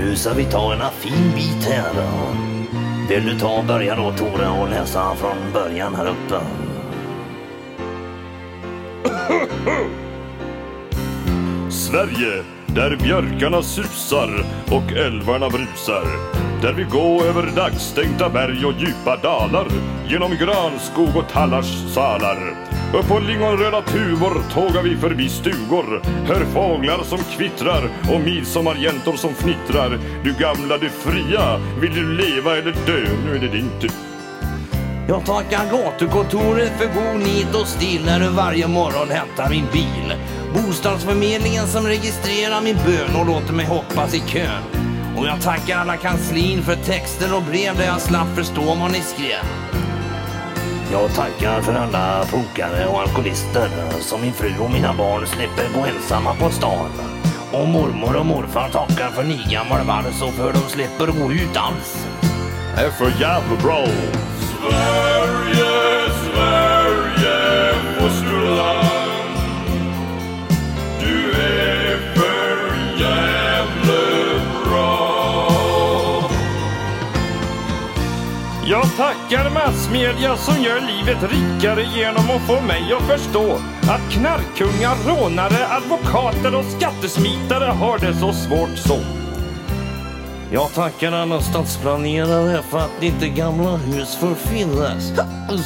Nu ska vi ta en fin bit här. Vill du ta och börja då Tore och läsa från början här uppe? Sverige, där björkarna susar och älvarna brusar. Där vi går över dagstänkta berg och djupa dalar. Genom granskog och tallars salar. Upp på lingonröda tuvor tågar vi förbi stugor. Hör fåglar som kvittrar och midsommarjäntor som fnittrar. Du gamla, du fria, vill du leva eller dö? Nu är det din tur. Jag tackar gatukontoret för god nit och stil när du varje morgon hämtar min bil. Bostadsförmedlingen som registrerar min bön och låter mig hoppas i kön. Och jag tackar alla kanslin för texter och brev där jag slapp förstå vad ni skrev. Jag tackar för alla pokare och alkoholister som min fru och mina barn slipper gå ensamma på stan. Och mormor och morfar tackar för nygammal vals och för de slipper gå ut alls. Det är för jävla bra! Jag tackar massmedia som gör livet rikare genom att få mig att förstå att knarkkungar, rånare, advokater och skattesmitare har det så svårt så. Jag tackar alla stadsplanerare för att inte gamla hus får finnas.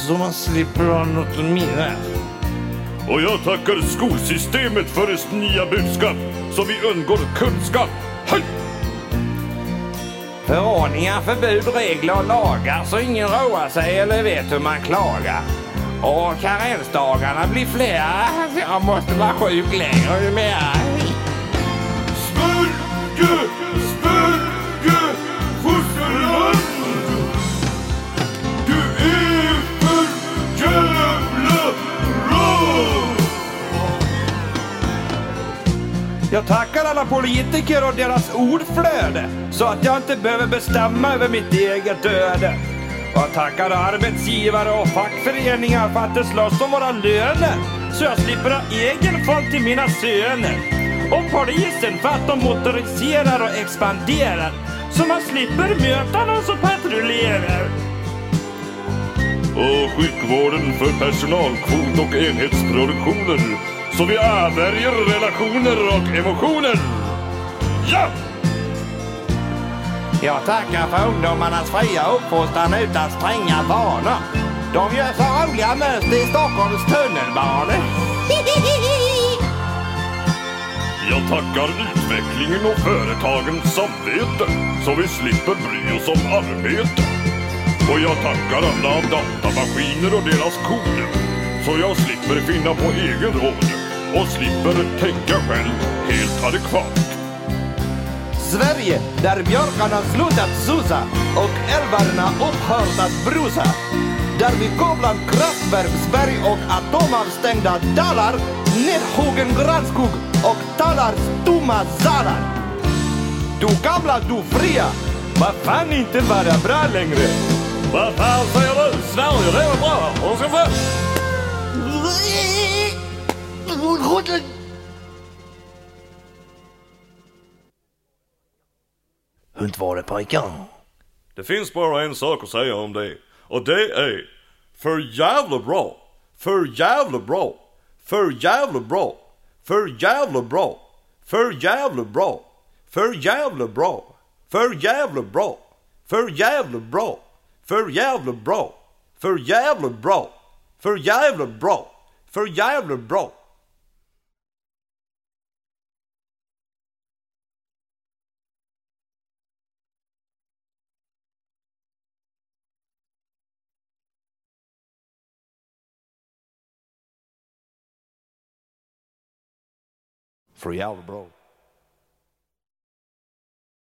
Så man slipper ha något att minnas. Och jag tackar skolsystemet för dess nya budskap så vi undgår kunskap. Hej! Förordningar, förbud, regler och lagar så ingen roar sig eller vet hur man klagar. Och karensdagarna blir flera. Jag måste vara sjuk längre ju mer. Jag tackar alla politiker och deras ordflöde så att jag inte behöver bestämma över mitt eget öde. Och jag tackar arbetsgivare och fackföreningar för att de slåss om våra löner så jag slipper ha egen folk till mina söner. Och polisen för att de motoriserar och expanderar så man slipper möta någon som patrullerar. Och sjukvården för personalkvot och enhetsproduktioner så vi avvärjer relationer och emotioner. Ja! Jag tackar för ungdomarnas fria uppfostran utan stränga vanor. De gör så roliga mönster i Stockholms tunnelbana. Jag tackar utvecklingen och företagens samvete så vi slipper bry oss om arbete. Och jag tackar alla datamaskiner och deras koder så jag slipper finna på egen råd och slipper tänka själv helt adekvat. Sverige, där björkarna slutat susa och älvarna upphört att brusa. Där vi bland kraftverksberg och atomavstängda dalar, nedhuggen granskog och talar stumma salar. Du gamla, du fria, vad fan inte vara bra längre? Vad fan säger du? Sverige, det är bra. Och så får... Hur var det pojkar? Det finns bara en sak att säga om det. Och det är för jävla bra. För jävla bra. För jävla bra. För jävla bra. För jävla bra. För jävla bra. För jävla bra. För jävla bra. För jävla bra. För jävla bra. För jävla bra. För jävla bra. free hour, bro.